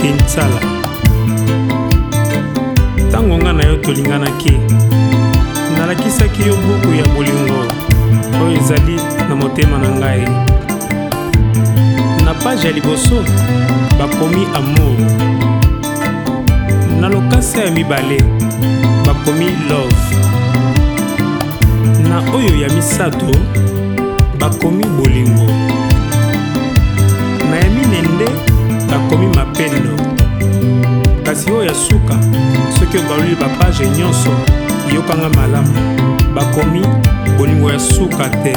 kinsala ntango ngai na yo tolinganaki nalakisaki yo buku ya bolingo oyo ezali na motema na ngai na paje ya liboso bakomi amour na lokasa ya mibale bakomi love na oyo ya misato bakomi bolingo na ya mine nde bakomi mapendo kasi oyo ya suka soki obaloli bapage nyonso yokanga malamu bakomi bolingo ya suka te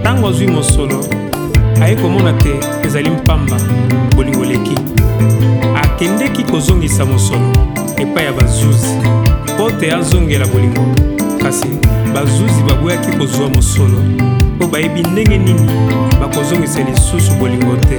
ntango azwi mosolo aye komona te ezali mpamba bolingo leki akendeki kozongisa mosolo epai ya bazuzi mpo te azongela bolingo kasi bazuzi baboyaki kozwa mosolo mpo bayebi ndenge nini bakozongisa lisusu bolingo te